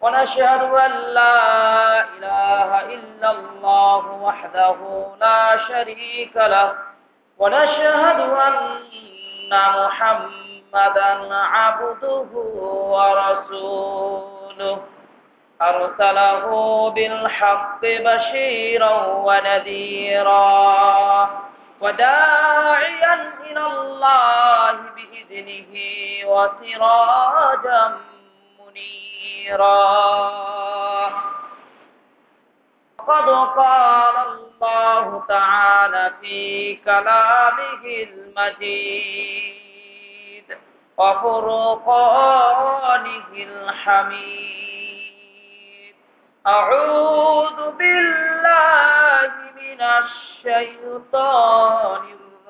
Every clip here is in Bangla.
ونشهد أن لا إله إلا الله وحده لا شريك له. ونشهد أن محمدا عبده ورسوله. أرسله بالحق بشيرا ونذيرا وداعيا إلى الله بإذنه وسراجا منيرا قد قال الله تعالى في كلامه المجيد وفرقانه الحميد. أعوذ بالله من الشيطان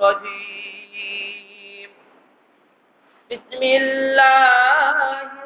الرجيم. بسم الله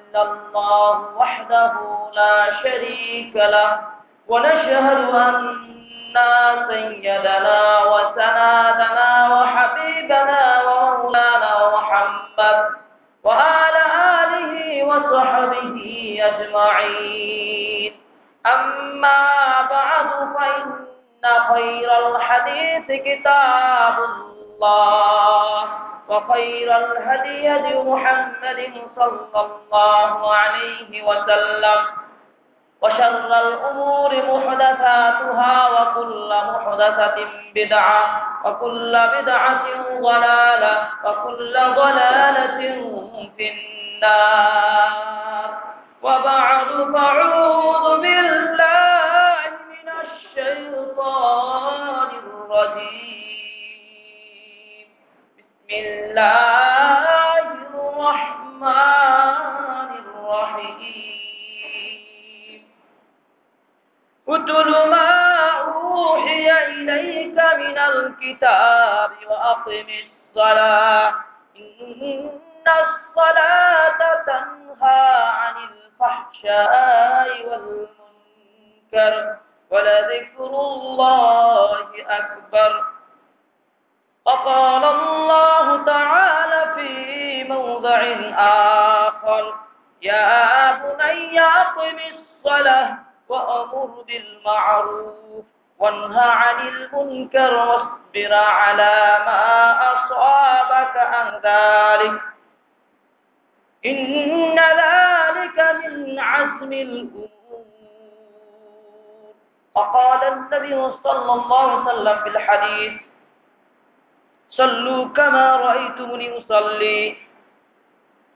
الله وحده لا شريك له ونشهد أن سيدنا وسنادنا وحبيبنا ومولانا محمد وآل آله وصحبه أجمعين أما بعد فإن خير الحديث كتاب الله وخير الهدي هدي محمد صلى الله عليه وسلم. وشر الأمور محدثاتها وكل محدثة بدعة وكل بدعة ضلالة وكل ضلالة في النار. وبعد فأعوذ بالله من الشيطان الرجيم. الله الرحمن الرحيم. اتل ما أوحي إليك من الكتاب وأقم الصلاة إن الصلاة تنهى عن الفحشاء والمنكر ولذكر الله أكبر. وقال الله تعالى في موضع آخر يا بني أقم الصلاة وأمر بالمعروف وانهى عن المنكر واصبر على ما أصابك عن ذلك. إن ذلك من عزم الأمور. وقال النبي صلى الله عليه وسلم في الحديث صلوا كما رأيتمني أصلي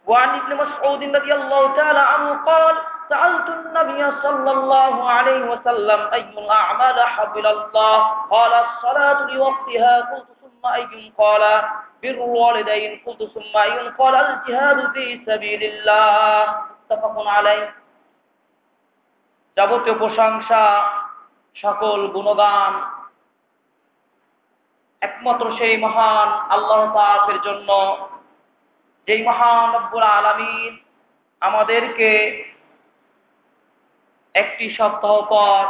وعن ابن مسعود رضي الله تعالى عنه قال سألت النبي صلى الله عليه وسلم أي الأعمال حب إلى الله قال الصلاة لوقتها قلت ثم أي قال بر الوالدين قلت ثم أي قال الجهاد في سبيل الله متفق عليه যাবতীয় প্রশংসা সকল গুণগান একমাত্র সেই মহান আল্লাহ পাকের জন্য। যেই মহান রব্বুল আলামিন আমাদেরকে একটি সপ্তাহ পর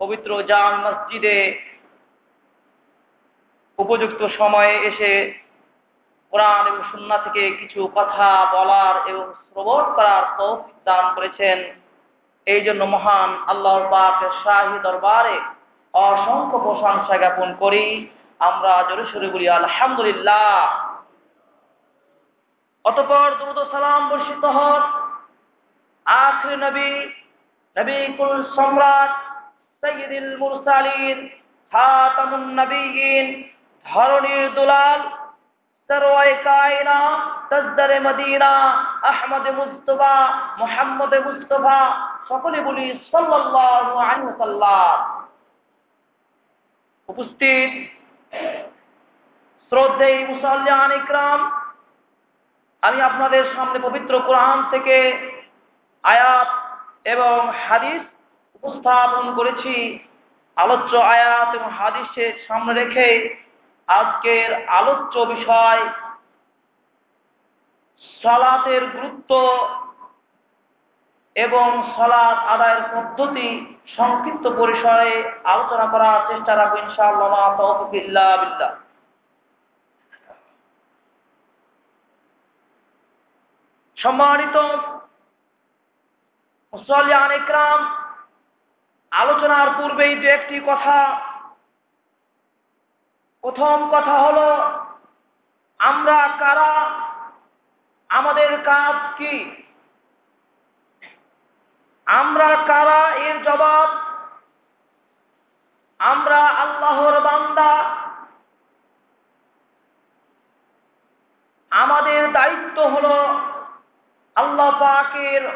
পবিত্র জান মসজিদে উপযুক্ত সময়ে এসে কোরআন এবং সুন্না থেকে কিছু কথা বলার এবং শ্রবণ করার তৌফিক দান করেছেন। এই জন্য মহান আল্লাহ পাকের শাহী দরবারে অসংখ্য প্রশংসা জ্ঞাপন করি। আমরা জোরে সরে বলি, আলহামদুলিল্লাহ। অতপর দ্রুত সালাম বর্ষিত হন। আখরি নবী নবী কুল সম্রাট সৈয়দুল মুরসালিন, খাতামুন নবীন ধরণীর দুলাল সরওয়াই কায়না, তজদারে Medina, Ahmad Mustafa Muhammad Mustafa সকলে বলি সাল্লাল্লাহু আলাইহি ওয়াসাল্লাম। উপস্থিত। শ্রদ্ধেয় মুসল্লিয়ান ইকরাম, আমি আপনাদের সামনে পবিত্র কোরআন থেকে আয়াত এবং হাদিস উপস্থাপন করেছি। আলোচ্য আয়াত এবং হাদিসের সামনে রেখে আজকের আলোচ্য বিষয় সালাতের গুরুত্ব এবং সলাৎ আদায়ের পদ্ধতি সংক্ষিপ্ত পরিসরে আলোচনা করার চেষ্টা রাখব ইনশাআল্লাহ। সম্মানিত মুসলিয়ান আলোচনার পূর্বেই দু একটি কথা। প্রথম কথা হল, আমরা কারা, আমাদের কাজ কি? আমরা কারা এর জবাব? আমরা আল্লাহর বান্দা। আমাদের দায়িত্ব হলো আল্লাহ পাকের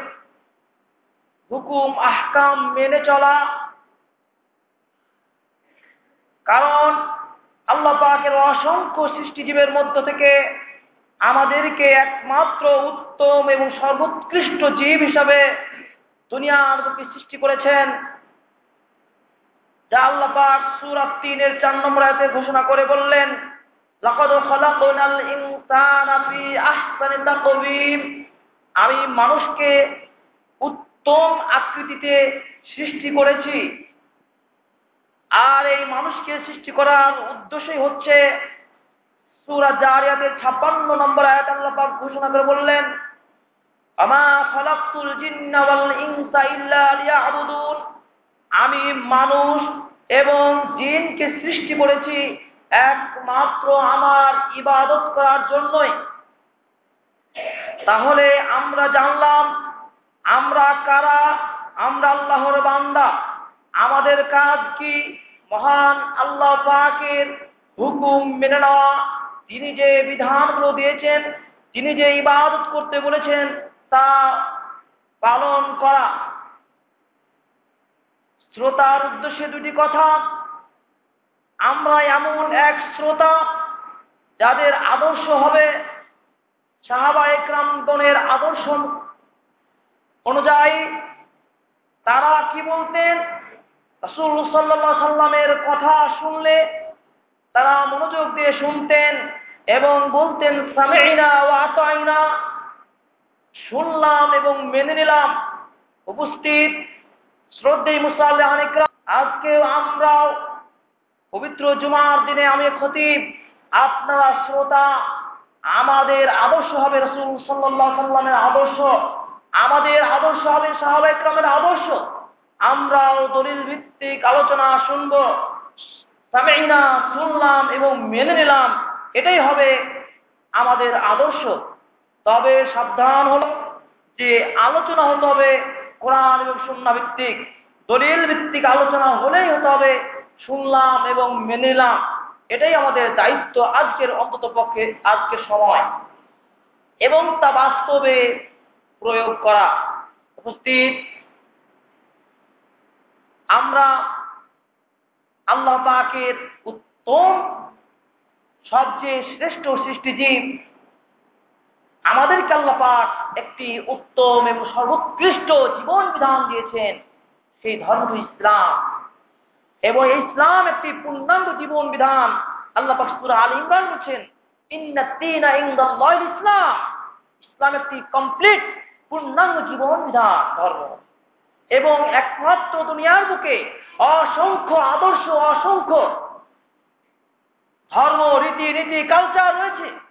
হুকুম, আহকাম মেনে চলা। কারণ আল্লাহ পাকের অসংখ্য সৃষ্টিজীবের মধ্য থেকে আমাদেরকে একমাত্র উত্তম এবং সর্বোৎকৃষ্ট জীব হিসাবে দুনিয়ার বুকে সৃষ্টি করেছেন। যা আল্লাহ পাক নম্বর আয়াতে ঘোষণা করে বললেন, লাকাদ খালাকনাল ইনসানা ফি আহসানি তাকওয়িম। আমি মানুষকে উত্তম আকৃতিতে সৃষ্টি করেছি। আর এই মানুষকে সৃষ্টি করার উদ্দেশ্যই হচ্ছে সূরা জারিয়াতের 56 নম্বর আয়াত আল্লাহ পাক ঘোষণা করে বললেন আমা মানুষ এবং জিনকে সৃষ্টি করেছি একমাত্র আমার ইবাদত করার জন্যই। তাহলে আমরা জানলাম, আমরা কারা? আমরা আল্লাহর বান্দা। আমাদের কাজ কি? মহান আল্লাহ পাকের হুকুম মেনে নেওয়া। তিনি যে বিধানগুলো দিয়েছেন, তিনি যে ইবাদত করতে বলেছেন পালন করা। শ্রোতার উদ্দেশ্যে দুটি কথা। আমরা এমন এক শ্রোতা যাদের আদর্শ হবে সাহাবা একরামগণের আদর্শ অনুযায়ী। তারা কি বলতেন? রসুল সাল্লাহ সাল্লামের কথা শুনলে তারা মনোযোগ দিয়ে শুনতেন এবং বলতেন সামেইনা ও আতাইনা। শুনলাম এবং মেনে নিলাম। উপস্থিত শ্রদ্ধেই মুসাল্লাহ অনেকরাম আজকেও আমরাও পবিত্র জুমার দিনে আমি খতিব, আপনারা শ্রোতা, আমাদের আদর্শ হবে রসুল সাল্লাহ সাল্লামের আদর্শ, আমাদের আদর্শ হবে সাহাবা ইকরামের আদর্শ। আমরাও দলিল ভিত্তিক আলোচনা শুনব। সামেইনা শুনলাম এবং মেনে নিলাম, এটাই হবে আমাদের আদর্শ। তবে সাবধান হলো। যে আলোচনা হতে হবে কোরআন এবং সুন্না ভিত্তিক, দলিল ভিত্তিক আলোচনা হলেই হতে হবে, শুনলাম এবং মেনে এটাই আমাদের দায়িত্ব আজকের অন্তত পক্ষে, আজকের সময়। এবং তা বাস্তবে প্রয়োগ করা। উপস্থিত? আমরা আল্লাহ পাকের উত্তম, সবচেয়ে শ্রেষ্ঠ সৃষ্টিজীব আমাদেরকে আল্লাহ একটি উত্তম এবং সর্বোৎকৃষ্ট জীবন বিধান দিয়েছেন সেই ধর্ম ইসলাম। এবং ইসলাম একটি পূর্ণাঙ্গ জীবন বিধান। আল্লাহ পাক সূরা আল ইমরান বলছেন ইসলাম। ইসলাম একটি কমপ্লিট পূর্ণাঙ্গ জীবন বিধান, ধর্ম। এবং একমাত্র দুনিয়ার বুকে অসংখ্য আদর্শ, অসংখ্য ধর্ম রীতি নীতি কালচার রয়েছে।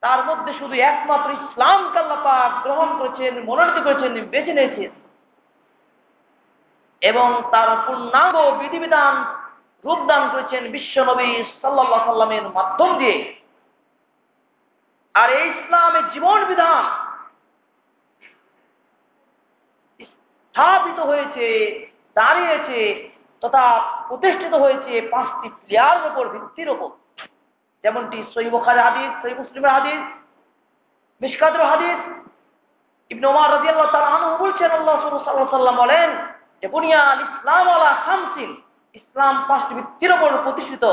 তার মধ্যে শুধু একমাত্র ইসলাম কাল্লাপাক গ্রহণ করেছেন, মনোনীত করেছেন, বেছে নিয়েছেন। এবং তার পূর্ণাঙ্গ বিধিবিধান রূপদান করেছেন বিশ্ব নবী সাল্লাহ সাল্লামের মাধ্যম দিয়ে। আর এই ইসলামের জীবন বিধান স্থাপিত হয়েছে, দাঁড়িয়েছে তথা প্রতিষ্ঠিত হয়েছে পাঁচটি প্লেয়ারের উপর ভিত্তির উপর। যেমনটি সই বোখারের হাদিস সই মুসলিমের হাদিস মিসকাদের হাদিস। ইবনে ওমর রাদিয়াল্লাহু তাআলা আনহু বলছেন, আল্লাহ সাল্লাল্লাহু সাল্লাম বলেন যে বুনিয়াল ইসলাম আলা খামসিন। ইসলাম পাঁচটি ভিত্তির উপর প্রতিষ্ঠিত।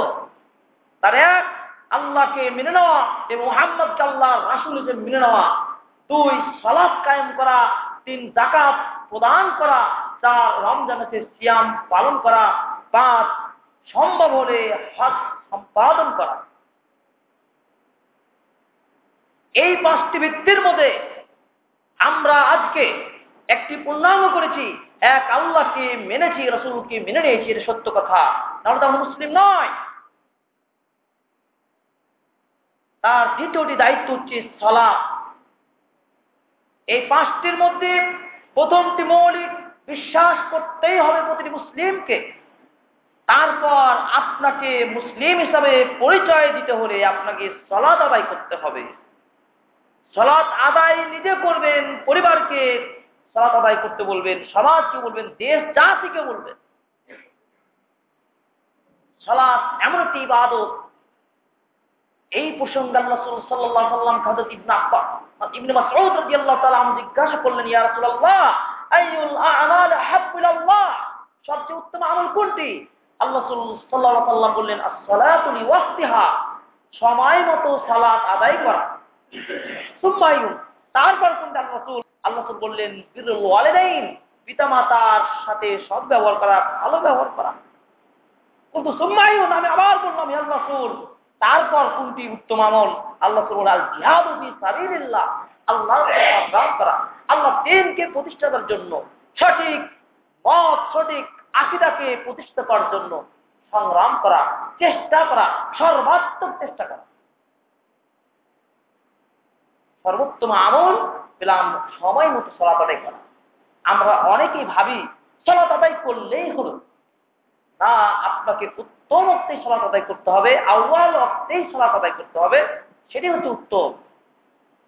তার এক, আল্লাহকে মেনে নেওয়া এবং মোহাম্মদ আল্লাহর রাসূল হিসেবে মেনে নেওয়া। দুই, সালাত কায়েম করা। তিন জাকাত প্রদান করা। চার, রমজানেতে সিয়াম পালন করা। পাঁচ, সম্ভব হলে হজ সম্পাদন করা। এই পাঁচটি ভিত্তির মধ্যে আমরা আজকে একটি পূর্ণাঙ্গ করেছি। এক আল্লাহকে মেনেছি, রসুলকে মেনে নিয়েছি, এটা সত্য কথা। তাহলে তো আমরা মুসলিম নয়। তার দ্বিতীয়টি দায়িত্ব হচ্ছে সলা এই পাঁচটির মধ্যে প্রথমটি মৌলিক বিশ্বাস করতেই হবে প্রতিটি মুসলিমকে। তারপর আপনাকে মুসলিম হিসাবে পরিচয় দিতে হলে আপনাকে সলাদ আদায় করতে হবে। সলাৎ আদায় নিজে করবেন, পরিবারকে সলাৎ আদায় করতে বলবেন, সমাজকে বলবেন, দেশ, জাতিকে বলবেন। সলাৎ এমন একটি ইবাদত। এই প্রসঙ্গে আল্লাহ সাল্লাল্লাহু সাল্লাম ইবনে আব্বাস, ইবনে আনহু জিজ্ঞাসা করলেন, ইয়া রাসূলুল্লাহ, আইয়ুল আ'মাল সবচেয়ে উত্তম আমল কোনটি? আল্লাহ সাল্লাম বললেন সময় মতো সালাত আদায় করা। তারপর কোনটা রাসূল, আল্লাহ বললেন ওয়ালিদাইন, পিতামাতার সাথে সৎ ব্যবহার করা, ভালো ব্যবহার করা। কিন্তু সুম্মায়ুন, আমি আবার বললাম রাসূল, তারপর কোনটি উত্তম আমল? আল্লাহ আল্লাহ করা। আল্লাহ দিনকে প্রতিষ্ঠার জন্য, সঠিক মত, সঠিক আকিদাকে প্রতিষ্ঠা করার জন্য সংগ্রাম করা, চেষ্টা করা, সর্বাত্মক চেষ্টা করা। সর্বোত্তম আমল পেলাম সময় মতো সলাত আদায় করা। আমরা অনেকেই ভাবি, সলাত আদায় করলেই হলো। না, আপনাকে উত্তম অর্থেই সলাত আদায় করতে হবে আউ্বাল অর্থেই সলাত আদায় করতে হবে, সেটি হচ্ছে উত্তম।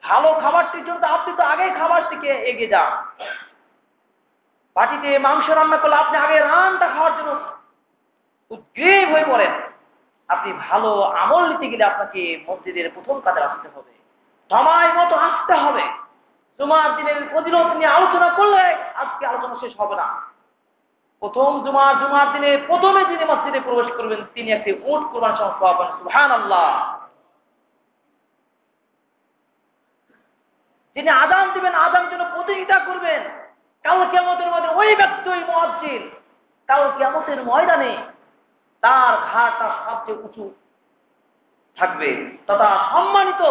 ভালো খাবারটির জন্য আপনি তো আগেই খাবারটিকে এগিয়ে যান। বাটিতে মাংস রান্না করলে আপনি আগে রানটা খাওয়ার জন্য উদ্গ্রীব হয়ে পড়েন। আপনি ভালো আমল নিতে গেলে আপনাকে মসজিদের প্রথম কাজে আসতে হবে। সময় মতো আসতে হবে। জুমার দিনের প্রতিরোধ নিয়ে আলোচনা করলে আজকে আলোচনা শেষ হবে না। প্রথম জুমার জুমার দিনে প্রথমে যিনি মসজিদে প্রবেশ করবেন, তিনি একটি উট কোরবান সংস্থা পাবেন সুহান আল্লাহ যিনি আদান দিবেন আদান জন্য প্রতিযোগিতা করবেন, কাল কেমতের মধ্যে ওই ব্যক্তি, ওই মহাজির কাল কেমতের ময়দানে তার ঘাটটা সবচেয়ে উঁচু থাকবে, তথা সম্মানিত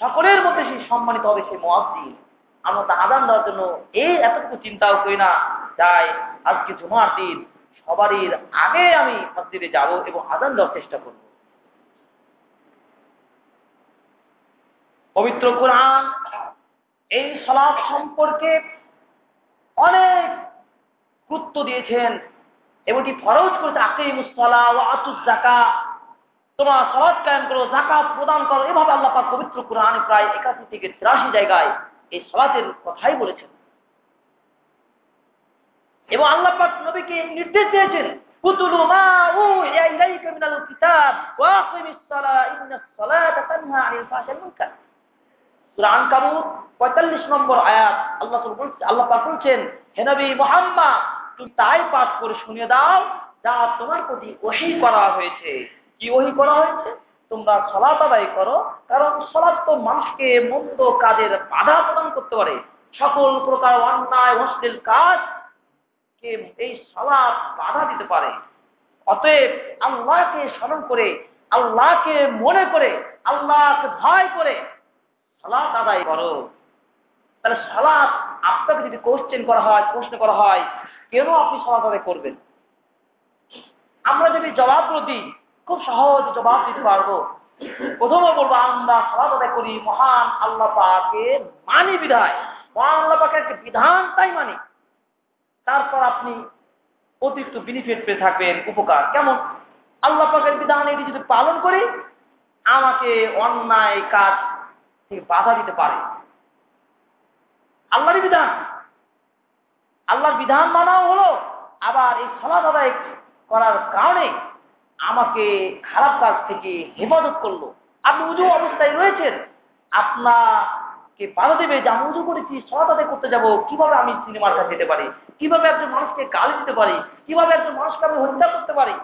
সকলের মধ্যে সেই সম্মানিত হবে সেই মহাজির আমরা তা আদান দেওয়ার জন্য এই এতটুকু চিন্তাও করি না যাই আজকে জুমার দিন সবারই আগে আমি মসজিদে যাব এবং আদান দেওয়ার চেষ্টা করব। পবিত্র কোরআন, এই সলাপ সম্পর্কে অনেক গুরুত্ব দিয়েছেন, এবং এটি ফরজ করেছে আকিমুসলা ও আতুস জাকা তোমরা সলাদ কায়েম করো জাকাত প্রদান করো, এভাবে আল্লাহ পাক পবিত্র কোরআনে প্রায় একাশি থেকে তিরাশি জায়গায় এই সলাতের কথাই বলেছেন। এবং আল্লাহ পাক নবীকে নির্দেশ দিয়েছেন, কুতুলু মা উহিয়া ইলাইকা মিনাল কিতাব ওয়া আকিমিস সালাহ ইন্নাস সালাতা তানহা আনিল ফাহশাই মুনকার। সূরা আনকাবুত 45 নম্বর আল্লাহ আল্লাহ বলছেন তুমি তাই পাঠ করে শুনিয়ে দাও, যা তোমার প্রতি ওহী করা হয়েছে। কি ওহী করা হয়েছে? তোমরা সলাত আদায় করো, কারণ সলাৎ তো মানুষকে মন্দ কাজের বাধা প্রদান করতে পারে। সকল প্রকার অন্যায়, অশ্লীল কাজ কে এই সলাৎ বাধা দিতে পারে। অতএব আল্লাহকে স্মরণ করে, আল্লাহকে মনে করে, আল্লাহকে ভয় করে সালাত আদায় করো। তাহলে সালাত আপনাকে যদি কোশ্চেন করা হয়, প্রশ্ন করা হয়, কেন আপনি সালাত আদায় করবেন? আমরা যদি জবাব দিই খুব সহজ জবাব দিতে পারব। প্রথমে বলব, আমরা সালাত আদায় করি, মহান আল্লাহ পাকে মানি বিধায়। মহান আল্লাহ পাকের বিধান তাই মানি। তারপর আপনি অতিরিক্ত বেনিফিট পেয়ে থাকবেন, উপকার। কেমন? আল্লাহ পাকের বিধান এটি যদি পালন করি, আমাকে অন্যায় কাজ থেকে বাধা দিতে পারে। আল্লাহর বিধান। আল্লাহর বিধান মানাও হলো, আবার এই সলাদ আদায় করার কারণে আমাকে খারাপ কাজ থেকে হেফাজত করল। আপনি উজু অবস্থায় রয়েছেন। আপনাকে বাধা দেবে যে আমি উজু করেছি আদায় করতে যাব। কীভাবে আমি সিনেমার কাছে যেতে পারি? কীভাবে একজন মানুষকে গালি দিতে পারি? কীভাবে একজন মানুষকে আমি হত্যা করতে পারি?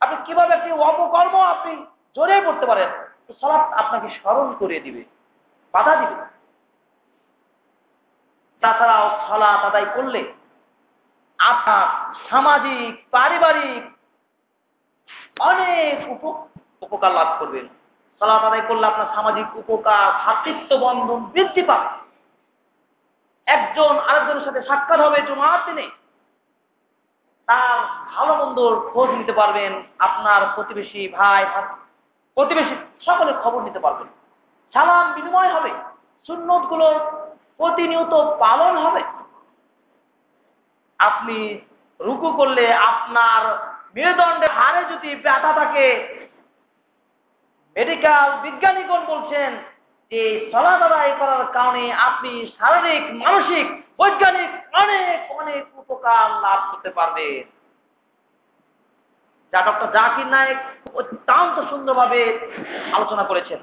আপনি কীভাবে একটি অপকর্ম আপনি জড়িয়ে পড়তে পারেন? তো সলাপ আপনাকে স্মরণ করে দিবে। বাধা দিবে তাছাড়াও সলাৎ আদায় করলে আপনার সামাজিক, পারিবারিক অনেক উপকার লাভ করবেন। সলাৎ আদায় করলে আপনার সামাজিক উপকার, ভাতৃত্ব বন্ধন বৃদ্ধি পাবে। একজন আরেকজনের সাথে সাক্ষাৎ হবে জমার দিনে। তার ভালো মন্দর খোঁজ নিতে পারবেন, আপনার প্রতিবেশী ভাই প্রতিবেশী সকলের খবর নিতে পারবেন। সালাম বিনিময় হবে সুন্নতগুলো প্রতিনিয়ত পালন হবে। আপনি রুকু করলে আপনার মেরুদণ্ডের হারে যদি ব্যথা থাকে মেডিকেল বিজ্ঞানীগণ বলছেন যে সলাদ করার কারণে আপনি শারীরিক, মানসিক, বৈজ্ঞানিক অনেক অনেক উপকার লাভ করতে পারবেন। যা ডক্টর জাকির নায়ক অত্যন্ত সুন্দরভাবে আলোচনা করেছেন।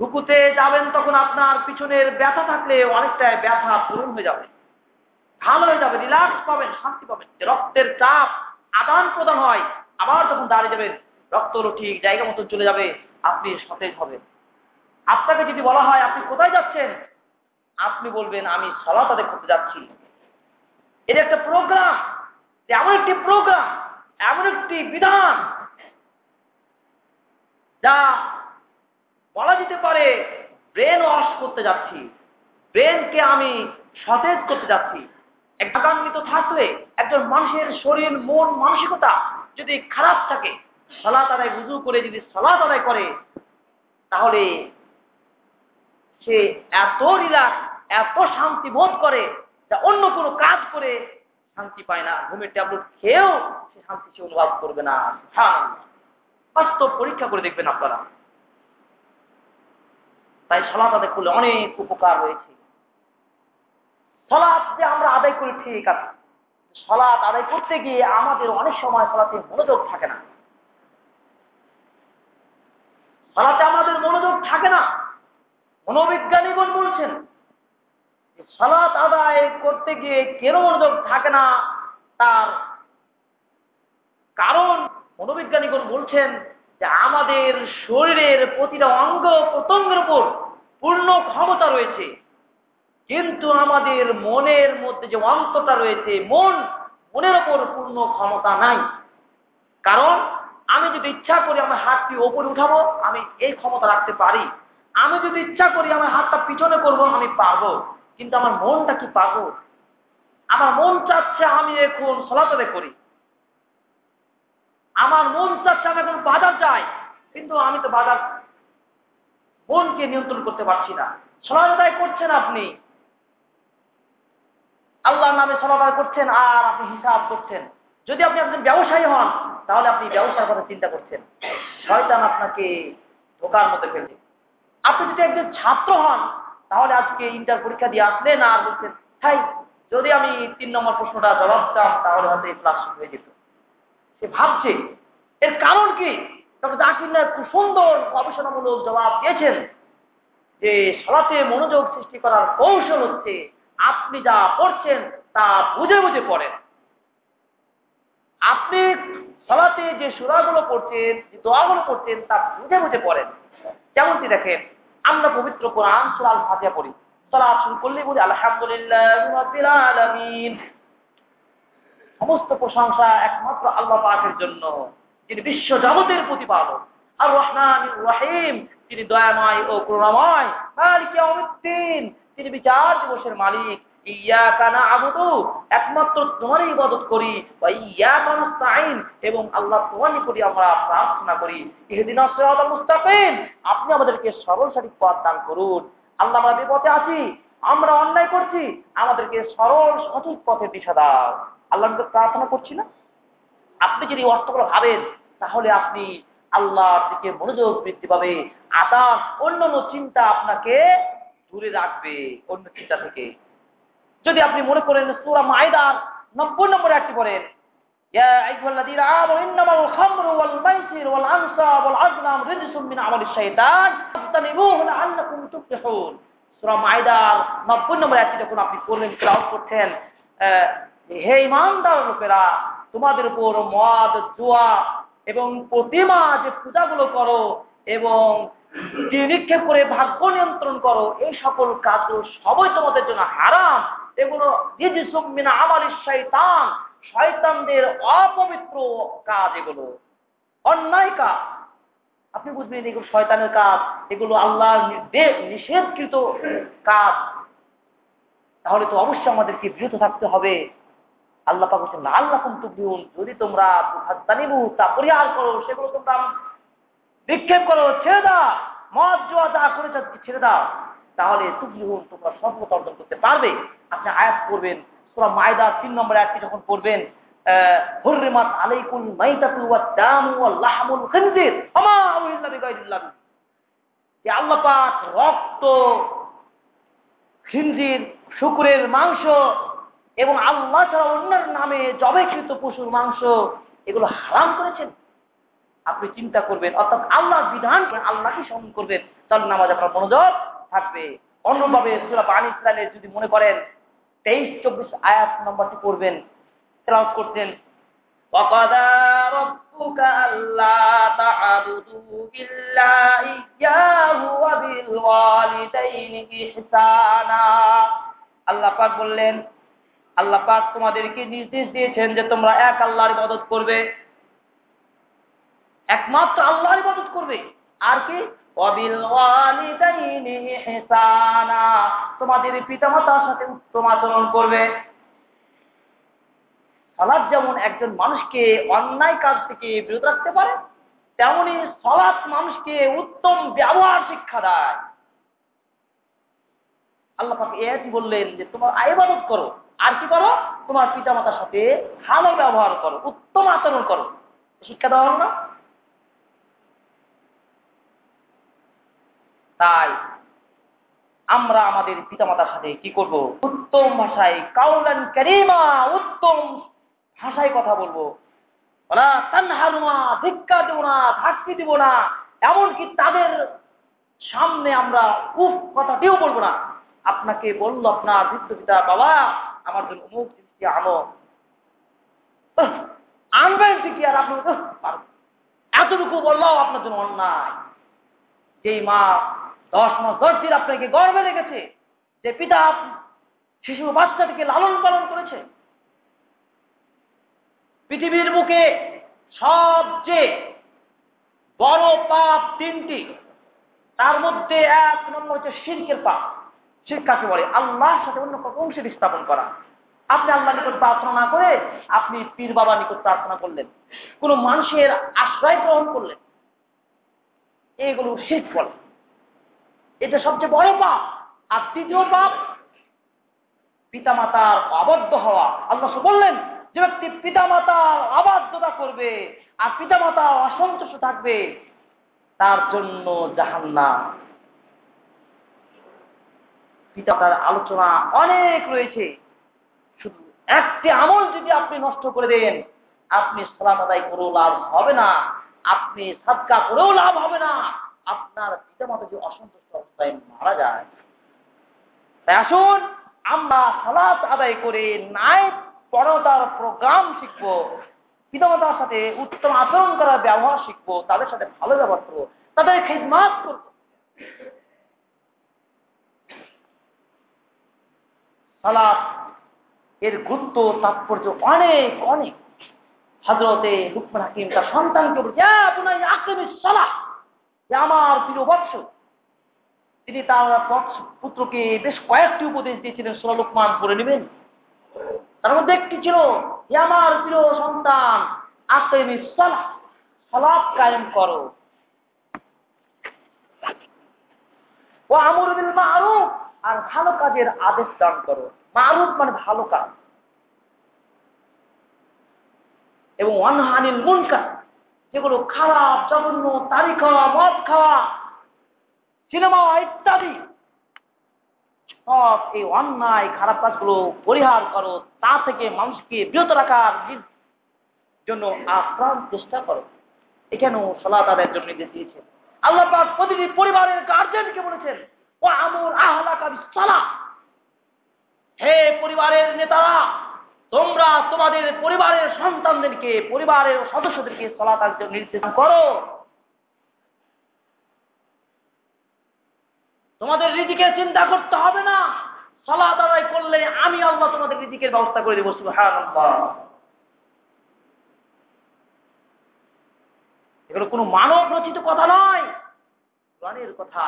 রুকুতে যাবেন তখন আপনার পিছনের ব্যথা থাকলে অনেকটাই ব্যথা পূরণ হয়ে যাবে। ভালো হয়ে যাবে রিল্যাক্স পাবেন, শান্তি পাবেন। রক্তের চাপ আদান প্রদান হয়, আবার যখন দাঁড়িয়ে যাবেন, রক্ত ঠিক জায়গা মতো চলে যাবে, আপনি সতেজ হবেন। আপনাকে যদি বলা হয়, আপনি কোথায় যাচ্ছেন? আপনি বলবেন, আমি সলাত আদায় করতে যাচ্ছি। এটা একটা প্রোগ্রাম এমন একটি প্রোগ্রাম এমন একটি বিধান, যা বলা যেতে পারে ব্রেন ওয়াশ করতে যাচ্ছি। ব্রেনকে আমি সতেজ করতে যাচ্ছি। একান্বিত থাকলে একজন মানুষের শরীর, মন, মানসিকতা যদি খারাপ থাকে, সলাত আদায় বুঝু করে যদি সলাত আদায় করে, তাহলে সে এত রিলাক্স এত শান্তি বোধ করে যা অন্য কোনো কাজ করে শান্তি পায় না। ঘুমের ট্যাবলেট খেয়েও সে শান্তি সে অনুভব করবে না। বাস্তব পরীক্ষা করে দেখবেন আপনারা। তাই সলাৎ আদায় করলে অনেক উপকার রয়েছে। সলাৎ যে আমরা আদায় করি, ঠিক আছে। সলাৎ আদায় করতে গিয়ে আমাদের অনেক সময় সলাতে মনোযোগ থাকে না। সলাতে আমাদের মনোযোগ থাকে না। মনোবিজ্ঞানীগণ বলছেন সলাৎ আদায় করতে গিয়ে কেন মনোযোগ থাকে না? তার কারণ মনোবিজ্ঞানীগণ বলছেন যে আমাদের শরীরের প্রতিটা অঙ্গ প্রত্যঙ্গের উপর পূর্ণ ক্ষমতা রয়েছে। কিন্তু আমাদের মনের মধ্যে যে অন্তটা রয়েছে, মন, মনের ওপর পূর্ণ ক্ষমতা নাই। কারণ আমি যদি ইচ্ছা করি আমার হাতটি ওপরে উঠাবো, আমি এই ক্ষমতা রাখতে পারি। আমি যদি ইচ্ছা করি আমার হাতটা পিছনে করব, আমি পারব। কিন্তু আমার মনটা কি পাবো আমার মন চাচ্ছে আমি এখন সলাতলে করি। আমার মন চাচ্ছে আমি এখন বাজার যাই, কিন্তু আমি তো বাজার মনকে নিয়ন্ত্রণ করতে পারছি না। সলাদায় করছেন আপনি। আল্লাহর নামে সমাবার করছেন আর আপনি হিসাব করছেন। যদি আপনি একজন ব্যবসায়ী হন, তাহলে আপনি ব্যবসার কথা চিন্তা করছেন। শয়তান আপনাকে ধোকার মধ্যে ফেলছে আপনি যদি একজন ছাত্র হন, তাহলে আজকে ইন্টার পরীক্ষা দিয়ে আসলেন আর বলছেন তাই যদি আমি তিন নম্বর প্রশ্নটা জবাব দিতাম, তাহলে হয়তো এই ক্লাস হয়ে যেত। সে ভাবছে, এর কারণ কি? ডক্টর জাকির নায়ক খুব সুন্দর, গবেষণামূলক জবাব দিয়েছেন যে সলাতে মনোযোগ সৃষ্টি করার কৌশল হচ্ছে আপনি যা পড়ছেন তা বুঝে বুঝে পড়েন। আপনি সলাতে যে সুরাগুলো পড়ছেন, যে দোয়াগুলো পড়ছেন, তা বুঝে বুঝে পড়েন। যেমনটি দেখেন, আমরা পবিত্র কোরআন সুরাল ফাতিহা পড়ি। সলাপ শুরু করলেই বলি, আলহামদুলিল্লাহ সমস্ত প্রশংসা একমাত্র আল্লাহ পাকের জন্য। যিনি বিশ্ব জগতের প্রতিপালক। আর রহমান রহিম। তিনি দয়াময় ও করুণাময়। মালিকিয়াউমিদ্দিন তিনি বিচার দিবসের মালিক। ইয়া কানা আবুদু একমাত্র তোমারই ইবাদত করি। বা ইয়া কানাস্তাইন এবং আল্লাহ তোমার নিকটই আমরা প্রার্থনা করি। ইহদিন সিরাতাল মুস্তাকিম, আপনি আমাদেরকে সরল সঠিক পথ দান করুন। আল্লাহ আমরা বিপথে আছি আমরা অন্যায় করছি, আমাদেরকে সরল সঠিক পথে দিশা দাও। আল্লাহ প্রার্থনা করছি না? আপনি যদি অর্থগুলো ভাবেন, তাহলে আপনি আল্লাহর দিকে মনোযোগ বৃদ্ধি পাবে। আদাস অন্যান্য চিন্তা আপনাকে দূরে রাখবে অন্য চিন্তা থেকে। যদি আপনি মনে করেন সুরা মায়দার নব্বই নম্বরে একটি পড়েন তোমাদের উপর মদ, জুয়া এবং প্রতিমা যে পূজাগুলো করো এবং নিক্ষেপ করে ভাগ্য নিয়ন্ত্রণ করো, এই সকল কাজ সবই তোমাদের জন্য হারাম। এগুলো রিজিসুমিনা আমাদের শয়তান শয়তানদের অপবিত্র কাজ এগুলো। অন্যায় কাজ। আপনি বুঝবেন এগুলো শয়তানের কাজ, এগুলো নির্দেশ নিষেধকৃত কাজ। তাহলে তো অবশ্যই আমাদেরকে বিরত থাকতে হবে। আল্লাহ পাক বলছেন আল্লাহ তুবলিউন, যদি তোমরা তা পরিহার করো, সেগুলো তোমরা বিক্ষেপ করো, ছেড়ে দাও। মদ, জোয়া যা করেছে, ছেড়ে দাও। তাহলে তুবলিউন তোমরা সফলতা অর্জন করতে পারবে। আপনি আয়াত করবেন তোমরা মায়দা তিন নম্বর আয়াতটি যখন পড়বেন রক্ত শুকুরের মাংস এবং আল্লাহ ছাড়া অন্যের নামে জবেকৃত পশুর মাংস, এগুলো হারাম করেছেন। আপনি চিন্তা করবেন অর্থাৎ আল্লাহ বিধান আল্লাহকে স্মরণ করবেন তাহলে নামাজ আপনার মনোযোগ থাকবে অন্যভাবে সুরা পানি ইসলামের যদি মনে করেন তেইশ চব্বিশ আয়াত নম্বরটি পড়বেন তেলাওয়াত করতেন وقضى ربك ألا تعبدوا إلا إياه وبالوالدين إحسانا আল্লাহ পাক বললেন আল্লাহ পাক তোমাদেরকে নির্দেশ দিয়েছেন যে তোমরা এক আল্লাহর ইবাদত করবে একমাত্র আল্লাহর ইবাদত করবে। আর কি? তোমাদের পিতামাতার সাথে উত্তম আচরণ করবে। সালাদ যেমন একজন মানুষকে অন্যায় কাজ থেকে বিরত রাখতে পারে, তেমনি সলাৎ মানুষকে উত্তম ব্যবহার শিক্ষা দেয়। আল্লাহ পাকে এটি বললেন যে, তোমার আইবাদত করো, আর কি করো? তোমার পিতামাতার সাথে ভালো ব্যবহার করো, উত্তম আচরণ করো। শিক্ষা দেওয়া হলো না। তাই আমরা আমাদের পিতামাতার সাথে কি করব? উত্তম ভাষায় কাউলান কারিমা, উত্তম ভাষায় কথা বলব। ওরা তানহারুমা ধিক্কা দেবো না, ধাক্কি দিব না, এমনকি তাদের সামনে আমরা উফ কথা দিও বলব না। আপনাকে বলল আপনার বৃদ্ধ পিতা, বাবা, আমার জন্য অমুক জিনিসটি আনো। আনবেন ঠিকই, আর আপনি এতটুকু বললেও আপনার জন্য অন্যায়। যেই মা দশ মাস দশ দিন আপনাকে গর্বে রেখেছে যে পিতা শিশু বাচ্চাটিকে লালন পালন করেছে। পৃথিবীর বুকে সবচেয়ে বড় পাপ তিনটি, তার মধ্যে এক নম্বর হচ্ছে শিল্পের পাপ। শিক্ষাকে বলে? আল্লাহর সাথে অন্য অংশের স্থাপন করা। আপনি আল্লাহ নিকট প্রার্থনা না করে আপনি পীর বাবা নিকট প্রার্থনা করলেন। কোন মানুষের আশ্রয় গ্রহণ করলেন। এগুলো শিখ বলে এটা সবচেয়ে বড় পাপ। আর তৃতীয় পাপ, পিতামাতার অবাধ্য হওয়া। আল্লাহ বললেন, যে ব্যক্তি পিতামাতার অবাধ্যতা করবে, আর পিতামাতা অসন্তুষ্ট থাকবে, তার জন্য জাহান্না পিতামাতার আলোচনা অনেক রয়েছে। শুধু একটি আমল যদি আপনি নষ্ট করে দেন, আপনি সালাম আদায় করেও লাভ হবে না। আপনি সাদকা করেও লাভ হবে না। আপনার পিতামাতা যে অসন্তুষ্ট অবস্থায় মারা যায়। তাই আসুন, আমরা সালাত আদায় করে নাই পরতার প্রোগ্রাম শিখব। পিতামাতার সাথে উত্তম আচরণ করার ব্যবহার শিখব, তাদের সাথে ভালো ব্যবহার করব, তাদের খিদমাত করব। সালাত এর গুরুত্ব, তাৎপর্য অনেক অনেক। হজরতে লুকমান হাকিম তার সন্তানকে বলছে আমার প্রিয় বৎস। তিনি তার পুত্রকে বেশ কয়েকটি উপদেশ দিয়েছিলেন সোলা লোকমান করে নেবেন। তার মধ্যে একটি ছিল যে আমার প্রিয় সন্তান আক্রমী সালাহ কায়েম করো। ও আমর বিল মারুফ, আর ভালো কাজের আদেশ দান করো। মারুফ মানে ভালো কাজ। এবং অনহানিল মুনকার, যেগুলো খারাপ, জঘন্য তারি খাওয়া, মদ খাওয়া সিনেমা ইত্যাদি। সব এই অন্যায়, খারাপ কাজগুলো পরিহার করো, তা থেকে মানুষকে বিরত রাখার জন্য আপ্রাণ চেষ্টা করো। এখানেও সলাত আদায়ের জন্য নির্দেশ দিয়েছেন। আল্লাহ পাক প্রতিটি পরিবারের গার্জেনকে বলেছেন ও আমর আহলা কাবি সালা হে পরিবারের নেতারা, তোমরা তোমাদের পরিবারের সন্তানদেরকে, পরিবারের সদস্যদেরকে সলাতার জন্য নির্দেশ করো। তোমাদের রিজিকের চিন্তা করতে হবে না। সলাত আদায় করলে আমি আল্লাহ তোমাদের রিজিকের ব্যবস্থা করে দেবো, সুবহানাল্লাহ। এগুলো কোনো মানব রচিত কথা নয়, কোরআনের কথা।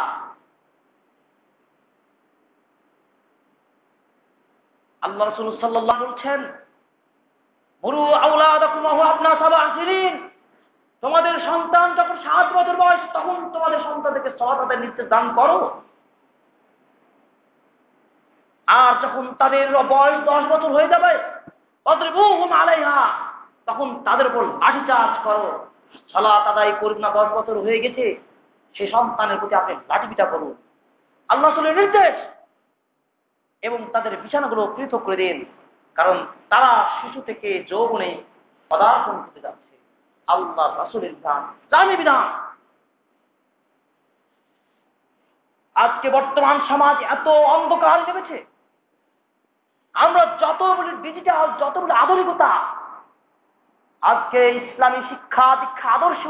আল্লাহ রসুল সাল্লাহ বলছেন মুরু আউলাদাকুমাহু আপনা সাবা আসিরিন তোমাদের সন্তান যখন সাত বছর বয়স, তখন তোমাদের সন্তানদেরকে সলাত আদায় নির্দেশ দান করো। আর যখন তাদের বয়স দশ বছর হয়ে যাবে তখন তাদের উপর লাঠিচার্জ করো। সালাত আদায় করুন না, দশ বছর হয়ে গেছে, সে সন্তানের প্রতি আপনি লাঠি পিটা করুন। আল্লাহ রসুলের নির্দেশ। এবং তাদের বিছানাগুলো পৃথক করে দিন, কারণ তারা শিশু থেকে যৌবনে পদার্পণ করতে যাচ্ছে। আল্লাহ রাসুলের বিধান জানি বিধান আজকে বর্তমান সমাজ এত অন্ধকার নেমেছে। আমরা যত বলি ডিজিটাল যত বলি আধুনিকতা, আজকে ইসলামী শিক্ষা দীক্ষা আদর্শ।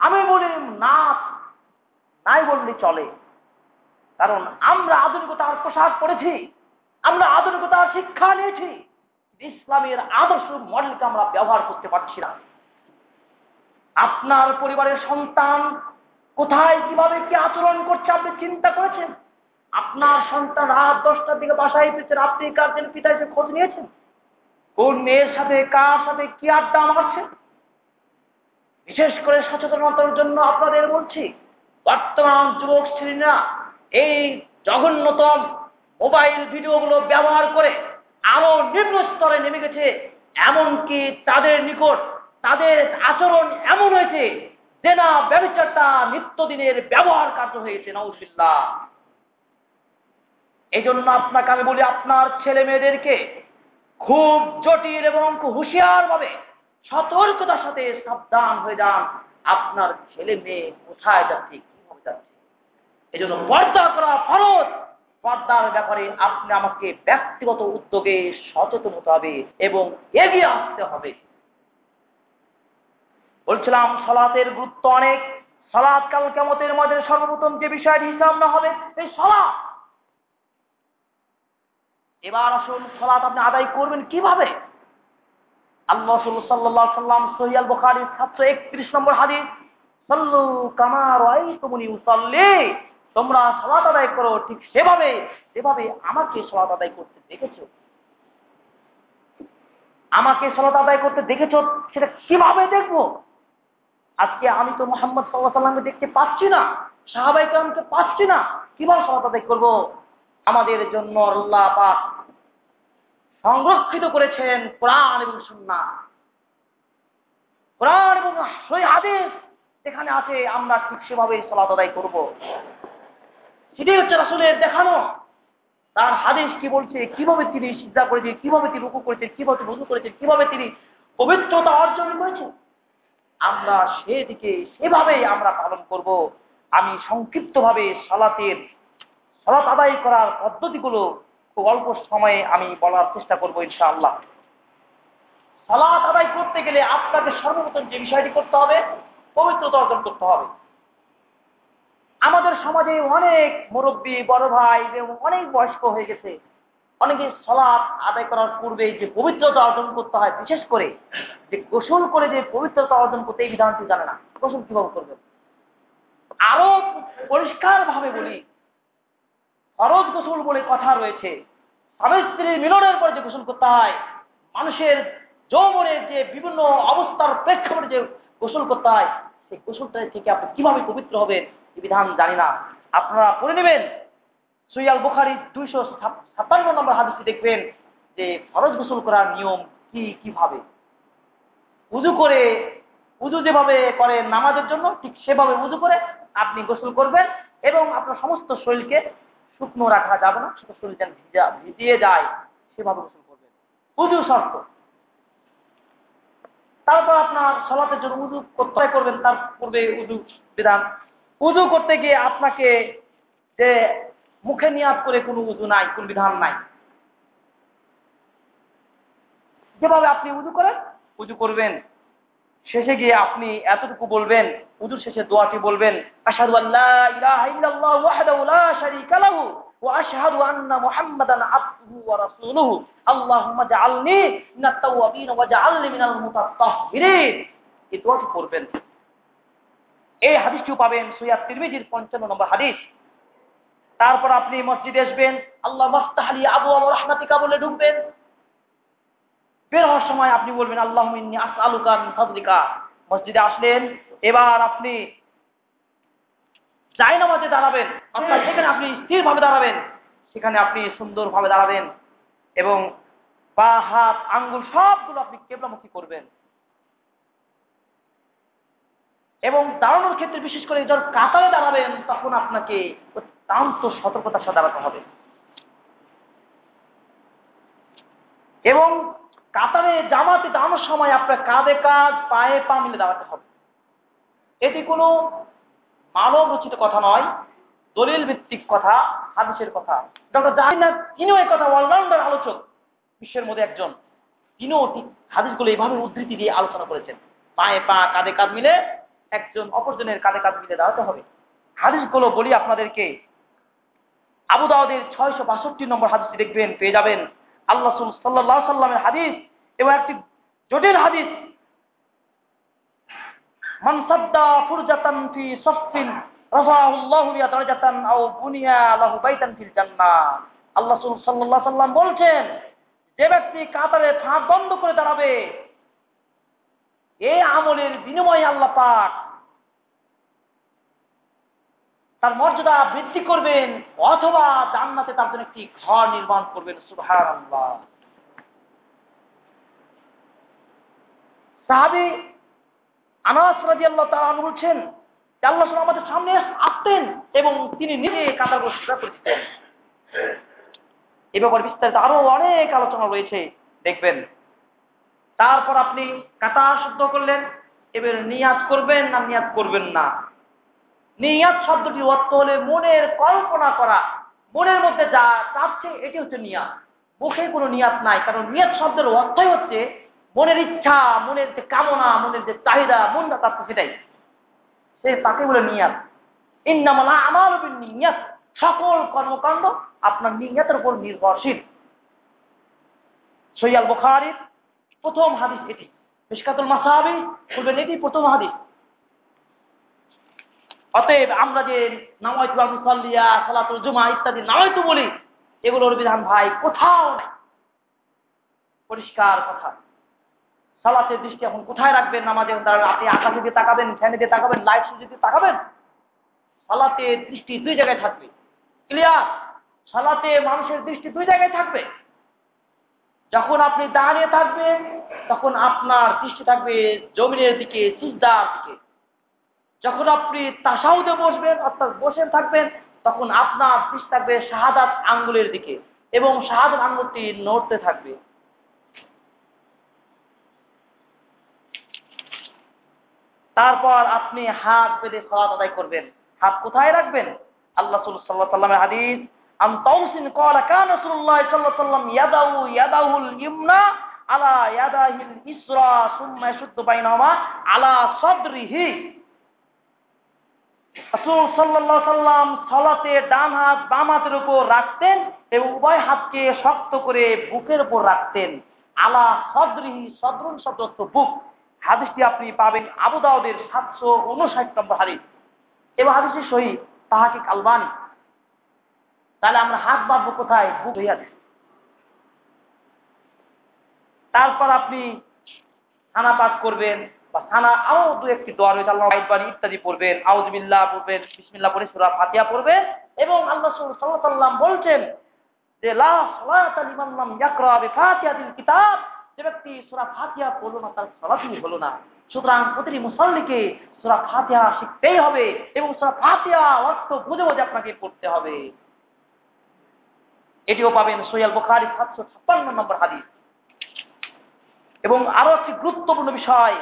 আমি বলি না, নাই বললে চলে। কারণ আমরা আধুনিকতার পোশাক পড়েছি আমরা আধুনিকতার শিক্ষা নিয়েছি, ইসলামের আদর্শ মডেলকে আমরা ব্যবহার করতে পারছি না। আপনার পরিবারের সন্তান কোথায়, কীভাবে কি আচরণ করছে আপনি চিন্তা করেছেন? আপনার সন্তান রাত দশটার দিকে বাসায় ফিরছেন আপনি গার্জেন পিতা এসে খোঁজ নিয়েছেন? কোন মেয়ের সাথে, কার সাথে কি আড্ডা মারছে বিশেষ করে সচেতনতার জন্য আপনাদের বলছি, বর্তমান যুবক শ্রেণীরা এই জঘন্যতম মোবাইল ভিডিওগুলো ব্যবহার করে আরও নিম্ন স্তরে নেমে গেছে, এমনকি তাদের নিকট তাদের আচরণ এমন হয়েছে যে না ব্যবচারটা নিত্যদিনের ব্যবহার কার্য হয়েছে নৌসিল্লা এই জন্য আপনাকে আমি বলি, আপনার ছেলে মেয়েদেরকে খুব জটিল এবং হুঁশিয়ার ভাবে সতর্কতার সাথে সাবধান হয়ে যান। আপনার ছেলে মেয়ে কোথায় যাচ্ছে, কীভাবে যাচ্ছে? এই জন্য পর্দা করা ফরজ। পর্দার ব্যাপারে আপনি আমাকে ব্যক্তিগত উদ্যোগে সচেতন হতে হবে এবং এগিয়ে আসতে হবে। বলছিলাম, সলাতের গুরুত্ব অনেক। সলাৎ কাল কেমতের মধ্যে সর্বপ্রথম যে বিষয়টি হিসাব না হবে এই সলাৎ এবার আসুন সলাৎ আপনি আদায় করবেন কীভাবে? আল্লাহ সাল্লাহ সাল্লাম সহিয়াল সাতশো একত্রিশ নম্বর হাদিস, সল্লু কামার উসল্লি, তোমরা সলাত আদায় করো ঠিক সেভাবে আমাকে সলাত আদায় করতে দেখেছ। আমাকে সলাত আদায় করতে সেটা কীভাবে দেখব? আজকে আমি তো মোহাম্মদ সাল্লাহ সাল্লামকে দেখতে পাচ্ছি না সাহাবাই কালামকে পাচ্ছি না, কীভাবে সলাত আদায় করব? আমাদের জন্য আল্লাহ পাক সংরক্ষিত করেছেন কোরআন এবং সুন্না কোরআন এবং সই আদেশ যেখানে আছে, আমরা ঠিক সেভাবে সলাত আদায় করব। সেটাই হচ্ছে রাসুলের দেখানো। তার হাদিস কি বলছে, কীভাবে তিনি সিদ্ধা করেছেন, কীভাবে তিনি রুকু করেছেন, কীভাবে রুকু করেছেন, কীভাবে তিনি পবিত্রতা অর্জন করেছেন, আমরা সেদিকে সেভাবেই আমরা পালন করব। আমি সংক্ষিপ্তভাবে সালাতের সালাত আদায় করার পদ্ধতিগুলো খুব অল্প সময়ে আমি বলার চেষ্টা করব ইনশাআল্লাহ। সালাত আদায় করতে গেলে আপনাকে সর্বপ্রথম যে বিষয়টি করতে হবে, পবিত্রতা অর্জন করতে হবে। আমাদের সমাজে অনেক মুরব্বী, বড় ভাই, এবং অনেক বয়স্ক হয়ে গেছে। অনেকে সলাপ আদায় করার পূর্বে যে পবিত্রতা অর্জন করতে হয়, বিশেষ করে যে গোসল করে যে পবিত্রতা অর্জন করতে এই বিধানটি জানে না। গোসল কীভাবে করবে আরও পরিষ্কার ভাবে বলি ফরজ গোসল বলে কথা রয়েছে। স্বামী স্ত্রীর মিলনের পরে যে গোসল করতে হয়, মানুষের যৌবনের যে বিভিন্ন অবস্থার প্রেক্ষাপটে যে গোসল করতে হয়, সেই গোসলটা থেকে আপনি কীভাবে পবিত্র হবেন এই বিধান জানি না। আপনারা পড়ে নেবেন। সৈয়াল বুখারি দুইশো সাতান্ন নম্বর হাদিসে দেখবেন যে ফরজ গোসল করার নিয়ম কি কীভাবে? উজু করে, উজু যেভাবে করে নামাজের জন্য, ঠিক সেভাবে উজু করে আপনি গোসল করবেন এবং আপনার সমস্ত শরীরকে শুকনো রাখা যাবে না শুধু শরীর যেন ভিজা, ভিজিয়ে যায়, সেভাবে গোসল করবেন উজু শর্ত। তারপর আপনার সলাতের জন্য উজু করতে করবেন, তার পূর্বে উজু বিধান। উজু করতে গিয়ে আপনাকে যে মুখে নিয়াদ করে কোনো উজু নাই, কোন বিধান নাই। যেভাবে আপনি উজু করেন, উজু করবেন। শেষে গিয়ে আপনি এতটুকু বলবেন, উজুর শেষে দোয়াটি বলবেন এই হাদিসটিও পাবেন সৈয়াদ তিরমিজির পঞ্চান্ন নম্বর হাদিস। তারপর আপনি মসজিদে আসবেন, আল্লাহ মাস্তাহালি আবু আবু রহমাতিকা বলে ঢুকবেন। বের হওয়ার সময় আপনি বলবেন, আল্লাহ আলুকান ফজলিকা মসজিদে আসলেন, এবার আপনি যাই নামাজে দাঁড়াবেন, অর্থাৎ সেখানে আপনি স্থিরভাবে দাঁড়াবেন, সেখানে আপনি সুন্দরভাবে দাঁড়াবেন এবং পা, হাত, আঙ্গুল সবগুলো আপনি কেবলামুখী করবেন। এবং দাঁড়ানোর ক্ষেত্রে বিশেষ করে যখন কাতারে দাঁড়াবেন, তখন আপনাকে অত্যন্ত সতর্কতার সাথে দাঁড়াতে হবে। এবং কাতারে জামাতে দাঁড়ানোর সময় আপনার কাঁধে কাঁধ, পায়ে পা মিলে দাঁড়াতে হবে। এটি কোনো মানব রচিত কথা নয় দলিল ভিত্তিক কথা, হাদিসের কথা। ডক্টর জাহিনার তিনিও এই কথা অলরাউন্ডার আলোচক, বিশ্বের মধ্যে একজন। তিনিও হাদিসগুলো এইভাবে উদ্ধৃতি দিয়ে আলোচনা করেছেন। পায়ে পা, কাঁধে কাঁধ মিলে একজন অপরজনের কাঁধে কাঁধ মিলে দাঁড়াতে হবে। হাদিসগুলো বলি আপনাদেরকে। আবু দাউদের ছয়শো বাষট্টি নম্বর হাদিসটি দেখবেন, পেয়ে যাবেন। আল্লাহ সাল্লাহ সাল্লামের হাদিস এবং একটি জটিল হাদিস। বলছেন, যে ব্যক্তি কাতারে ফাঁক বন্ধ করে দাঁড়াবে, এই আমলের বিনিময়ে আল্লাহ পাক তার মর্যাদা বৃদ্ধি করবেন অথবা জান্নাতে তার জন্য একটি ঘর নির্মাণ করবেন সুভার আল্লাহ সাহাবি আনাস রাজি আল্লাহ তারা বলছেন আল্লাহ আমাদের সামনে আসতেন এবং তিনি নিজে কাতারগুলো সোজা করে দিতেন এ ব্যাপারে বিস্তারিত আরও অনেক আলোচনা রয়েছে, দেখবেন। তারপর আপনি কাতার শুদ্ধ করলেন, এবার নিয়াত করবেন না নিয়াত করবেন না। নিয়াত শব্দটি অর্থ হলে মনের কল্পনা করা, মনের মধ্যে যা চাপছে, এটি হচ্ছে নিয়াত। মুখে কোনো নিয়াত নাই, কারণ নিয়াত শব্দের অর্থই হচ্ছে মনের ইচ্ছা, মনের যে কামনা, মনের যে চাহিদা, মন যা চাচ্ছে সেটাই। সে তাকে বলে নিয়াত। ইন্নামালা আমার নিয়াত সকল কর্মকাণ্ড আপনার নিয়াতের উপর নির্ভরশীল। সৈয়াল বুখারির প্রথম হাদিস এটি। মিসকাতুল মাসাহাবি বলবেন এটি প্রথম হাদিস। অতএব আমরা যে মুসাল্লিয়া, সালাতুল জুমা ইত্যাদি নামাইতু বলি, এগুলোর বিধান ভাই কোথাও নাই। পরিষ্কার কথা। সালাতের দৃষ্টি এখন কোথায় রাখবেন নামাজে? আপনি আকাশে দিয়ে তাকাবেন, ফ্যানে দিয়ে তাকাবেন, লাইট সুইচে দিয়ে তাকাবেন? সালাতের দৃষ্টি দুই জায়গায় থাকবে। ক্লিয়ার সালাতে মানুষের দৃষ্টি দুই জায়গায় থাকবে। যখন আপনি দাঁড়িয়ে থাকবেন, তখন আপনার দৃষ্টি থাকবে জমিনের দিকে, সিজদার দিকে। যখন আপনি তাসাউদে বসবেন, অর্থাৎ বসে থাকবেন, তখন আপনার দৃষ্টি থাকবে শাহাদাত আঙ্গুলের দিকে এবং শাহাদাত আঙ্গুলটি নড়তে থাকবে। তারপর আপনি হাত বেঁধে সলাত আদায় করবেন। হাত কোথায় রাখবেন? আল্লাহ সাল্লাহ সাল্লামের হাদিস, আম তাউসিন ক্বালা কান রাসূলুল্লাহ সাল্লাল্লাহু ইয়াদাউ ইমনা আলা ইয়াদাহিল ইসরা সুম্মা আলা সাদরিহি। রাসূল সাল্লাল্লাহু সাল্লাম সালাতে ডান হাত বাম হাতের উপর রাখতেন এবং উভয় হাতকে শক্ত করে বুকের উপর রাখতেন। আলা সদরুন বুক। হাদিসটি আপনি পাবেন সাতশো উনষাট নম্বর হাদিস। এবং হাদিসটি সহি তাহাকে কালবানি তাহলে আমরা হাত কোথায়? বুক হইয়া তারপর আপনি থানা পাঠ করবেন। বা আরও দু একটি দোয়া রয়েছে আল্লাহ ইত্যাদি পড়বেন আউজবিল্লাহ পড়বেন, বিসমিল্লাহ পড়ে সুরা ফাতিহা পড়বেন এবং আল্লাহ সাল্লাম বলছেন যে কিতাব। যে ব্যক্তি সুরা ফাতিহা পড়ল না, তার হলো না। সুতরাং প্রতিটি মুসল্লিকে সুরা ফাতিহা শিখতেই হবে এবং সুরা ফাতিহা অর্থ বুঝে বুঝে আপনাকে পড়তে হবে। এটিও পাবেন সৈয়াল বোখারি, সাতশো ছাপ্পান্ন নম্বর হাদিস। এবং আরও একটি গুরুত্বপূর্ণ বিষয়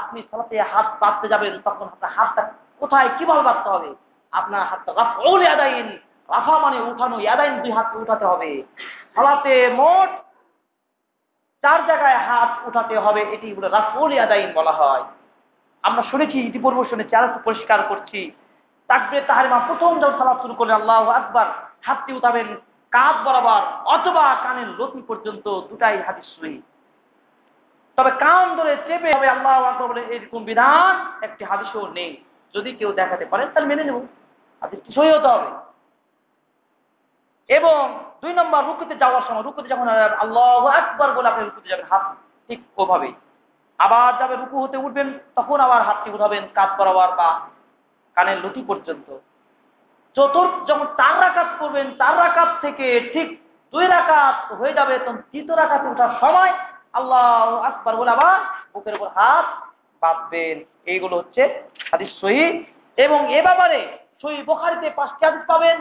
আপনি সালাতে হাত বাঁধতে যাবেন, তখন আপনার হাতটা কোথায় কীভাবে বাঁধতে হবে? আপনার হাতটা রাফল ইয়াদাইন। রাফা মানে উঠানো ইয়াদাইন, দুই হাতকে উঠাতে হবে। সালাতে মোট চার জায়গায় হাত উঠাতে হবে, এটি বলে রাফল ইয়াদাইন বলা হয়। আমরা শুনেছি, ইতিপূর্বে শুনেছি আর পরিষ্কার করছি। তাকবে তাহারিমা প্রথম যখন সালাদ শুরু করলেন, আল্লাহ আকবার, হাতটি উঠাবেন কাঁধ বরাবর, অথবা কানের লতি পর্যন্ত দুটাই হাদিস সহি। তবে কান ধরে চেপে হবে আল্লাহ বলে এরকম বিধান একটি হাদিসও নেই। যদি কেউ দেখাতে পারেন তাহলে মেনে নেব। হাদিসটি সহি হতে হবে? এবং দুই নম্বর, রুকুতে যাওয়ার সময়, রুকুতে যখন আল্লাহ একবার বলে আপনি রুকুতে যাবেন, হাত ঠিক ওভাবে। আবার যাবে রুকু হতে উঠবেন, তখন আবার হাতটি উঠাবেন কাজ বরাবর বা কানের লতি পর্যন্ত। চতুর্থ, যখন চার রাকাত করবেন, চার রাকাত থেকে ঠিক দুই রাকাত হয়ে যাবে, তখন তৃতীয় রাকাতে ওঠার সময় আল্লাহ আকবার বলে আবার বুকের উপর হাত বাঁধবেন। এইগুলো হচ্ছে হাদিস সহি। এবং এ ব্যাপারে সহি বোখারিতে পাঁচটি হাদিস পাবেন,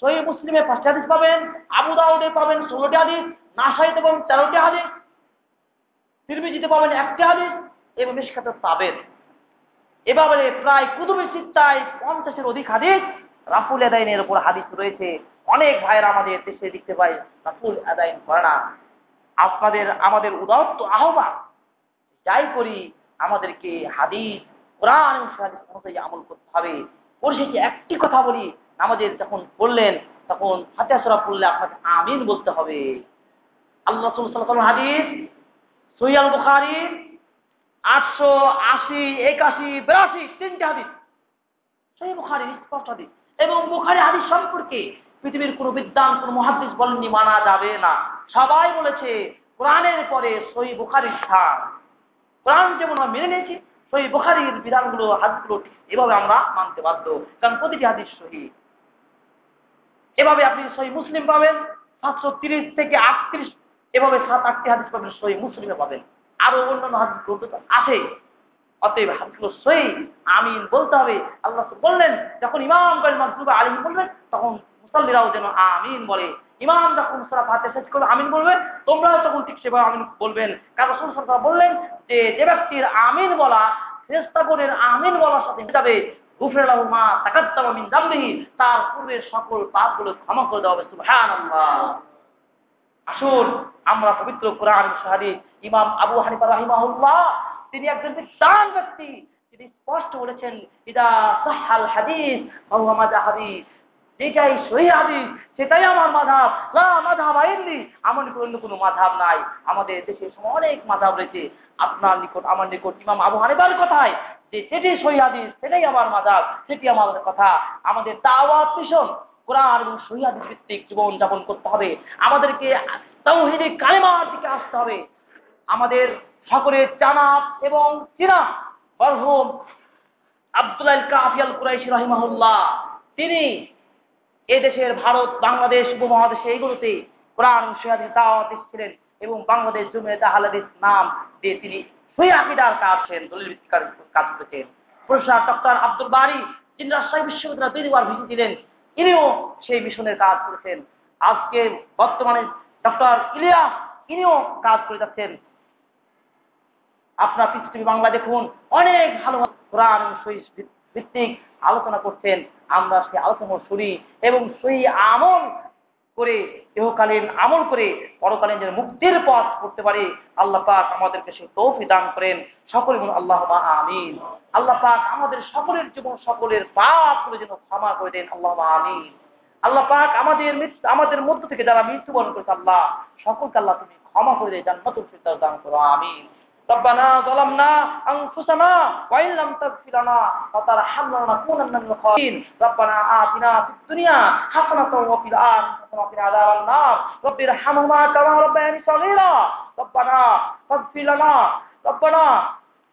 সহি মুসলিমে পাঁচটি হাদিস পাবেন, আবু দাউদে পাবেন ষোলোটি হাদিস, নাসাইতে পাবেন তেরোটি হাদিস, তিরমিজিতে পাবেন একটি হাদিস এবং মিশকাতে পাবেন এভাবে প্রায় কুতুবের চিত্তায় পঞ্চাশের অধিক হাদিস রাফুল আদাইনের উপর হাদিস রয়েছে। অনেক ভাইয়েরা আমাদের দেশে দেখতে পাই রাফুল আদাইন করে না। আপনাদের, আমাদের উদাত্ত আহ্বান, যাই করি আমাদেরকে হাদিস, কোরআন অনুযায়ী আমল করতে হবে। পরিশেষে একটি কথা বলি আমাদের যখন পড়লেন, তখন ফাতে সরা পড়লে আপনাকে আমিন বলতে হবে। আল্লাহ হাদিস সৈয়াল বুখারি আটশো আশি, একাশি, বিরাশি, তিনটে হাদিস। সেই বুখারি স্পষ্ট হাদিস। এবং বুখারি হাদিস সম্পর্কে পৃথিবীর কোন বিদ্যান কোন মহাদিস বলেননি, মানা যাবে না। সবাই বলেছে, কোরআনের পরে সই বুখারির স্থান। কোরআন যেমন আমরা মেনে নিয়েছি, সই বুখারির বিধানগুলো, হাদিসগুলো এভাবে আমরা মানতে বাধ্য। কারণ প্রতিটি হাদিস সহি। এভাবে আপনি সই মুসলিম পাবেন, সাতশো তিরিশ থেকে আটত্রিশ, এভাবে সাত, আটটি হাদিস পাবেন সই মুসলিমে পাবেন। আরও অন্যান্য হাদিস গ্রন্থ আছে। অতএব হাদিসগুলো সই আমিন বলতে হবে। আল্লাহ বললেন, যখন ইমাম করেন মাসুবা আলিম বলবেন, তখন মুসল্লিরাও যেন আমিন বলে। ইমাম যখন সারা ফাতে শেষ করবে আমিন বলবে তোমরাও তখন ঠিক সেভাবে আমিন বলবেন। কারণ রসুল সরকার বললেন যে যে ব্যক্তির আমিন বলা শ্রেষ্ঠাগণের আমিন বলার সাথে যাবে তার সকল ক্ষমা করে দেওয়া হবে। আসুন, আমরা পবিত্র কোরআন ইমাম আবু হানিফা রাহিমাহুল্লাহ, তিনি একজন বিদ্যান ব্যক্তি। তিনি স্পষ্ট বলেছেন, ইদা সাহাল হাদিস মাহুয়া হাদিস। যেটাই সহি হাদিস সেটাই আমার মাধাব। না, মাধাব আইনলি আমার নিকট অন্য কোনো মাধাব নাই। আমাদের দেশে অনেক মাধাব রয়েছে। আপনার নিকট, আমার নিকট ইমাম আবু হানিফার কথায় যে সেটি সহি হাদিস সেটাই আমার মাধাব, সেটি আমাদের কথা। আমাদের দাওয়াত মিশন, কোরআন এবং সহিদ ভিত্তিক জীবন যাপন করতে হবে। আমাদেরকে তৌহিদি কালেমার দিকে আসতে হবে। আমাদের সকলের জানাব এবং চিনা মরহুম আব্দুল কাফিয়াল কুরাইশি রহিমাহুল্লাহ, তিনি এ দেশের ভারত, বাংলাদেশ উপমহাদেশে এইগুলোতে কোরআন সহিদের দাওয়াত দিচ্ছিলেন এবং বাংলাদেশ জমিয়ে তাহালাদিস নাম দিয়ে তিনি সই আকিদার কাজ করেন দলিল ভিত্তিকার কাজ করেছেন। প্রফেসর ডক্টর আব্দুল বারি, যিনি রাজশাহী বিশ্ববিদ্যালয় দুইবার ভিসি ছিলেন ইনিও সেই মিশনের কাজ করেছেন। আজকে বর্তমানে ডক্টর ইলিয়াস ইনিও কাজ করে যাচ্ছেন। আপনার পৃথিবী বাংলা দেখুন, অনেক ভালো কোরআন ভিত্তিক আলোচনা করছেন। আমরা সেই আলোচনা শুনি এবং সেই আমল করে ইহকালীন আমল করে, পরকালীন যেন মুক্তির পথ করতে পারি, আল্লাহ পাক আমাদেরকে সেই তৌফি দান করেন। সকলে বলুন আল্লাহ আমিন। আল্লাহ পাক আমাদের সকলের জীবন, সকলের পাপ করে যেন ক্ষমা করে দেন। আল্লাহ আমিন। আল্লাহ পাক আমাদের মৃত্যু, আমাদের মধ্য থেকে যারা মৃত্যুবরণ করেছে, আল্লাহ, সকলকে আল্লাহ তুমি ক্ষমা করে দেয়, জান্নাতুল ফিরদাউস দান করো। আমিন। ربنا ظلمنا أنفسنا وإن لم تغفر لنا وترحمنا لنكونن من الخاسرين ربنا آتنا في الدنيا حسنة وفي الآخرة حسنة وقنا عذاب النار رب ارحمهما كما ربياني صغيرا ربنا فاغفر لنا ربنا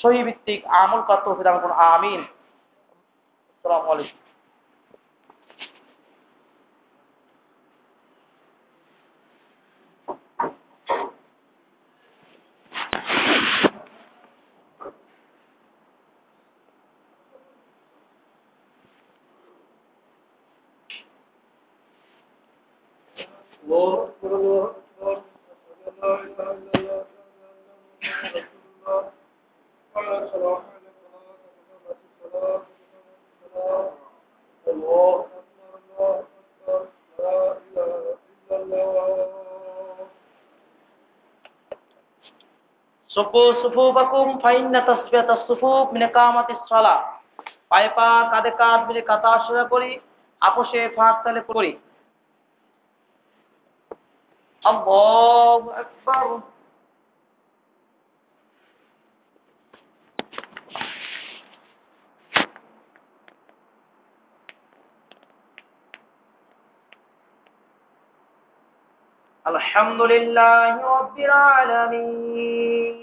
সহি ভিত্তিক আমল করতে হবে আমিন। আসসালামু আলাইকুম। সুফুফাকুম ফাইন্না তাসবিয়াতাস সুফুফ মিন ইকামাতিস সালাহ পায়ে পা কাঁধে কাঁধ মিলে কাতার সোজা করি আপোষে ফাঁক তালে করি আল্লাহু আকবার الحمد لله رب العالمين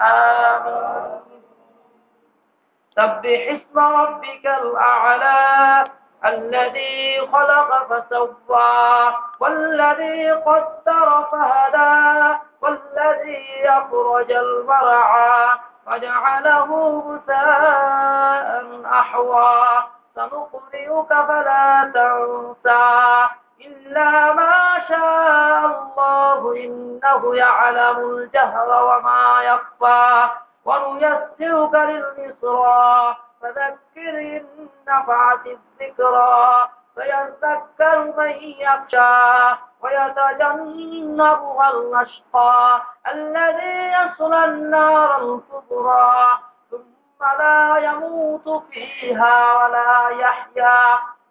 آمين. سبح اسم ربك الأعلى الذي خلق فسوى والذي قدر فهدى والذي أخرج المرعى فجعله غثاء أحوى. سنقرئك فلا تنسى. إلا ما شاء الله إنه يعلم الجهر وما يخفى ونيسرك لليسرى فذكر إن نفعت الذكرى فيذكر من يخشى ويتجنبها الأشقى الذي يصلى النار الكبرى ثم لا يموت فيها ولا يحيا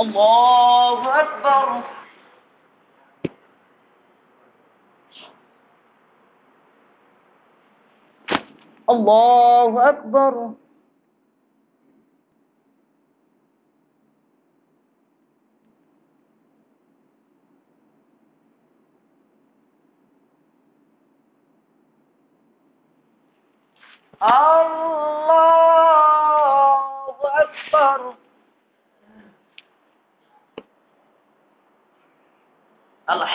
الله أكبر الله أكبر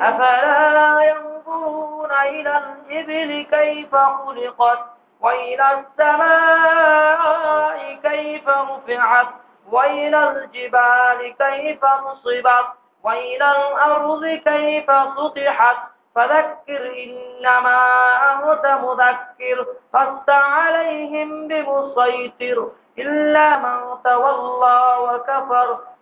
أفلا ينظرون إلى الإبل كيف خلقت وإلى السماء كيف رفعت وإلى الجبال كيف نصبت وإلى الأرض كيف سطحت فذكر إنما أنت مذكر فاست عليهم بمسيطر إلا من تولى وكفر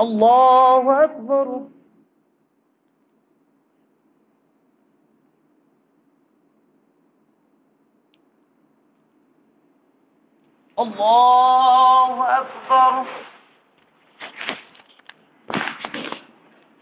الله أكبر. الله أكبر.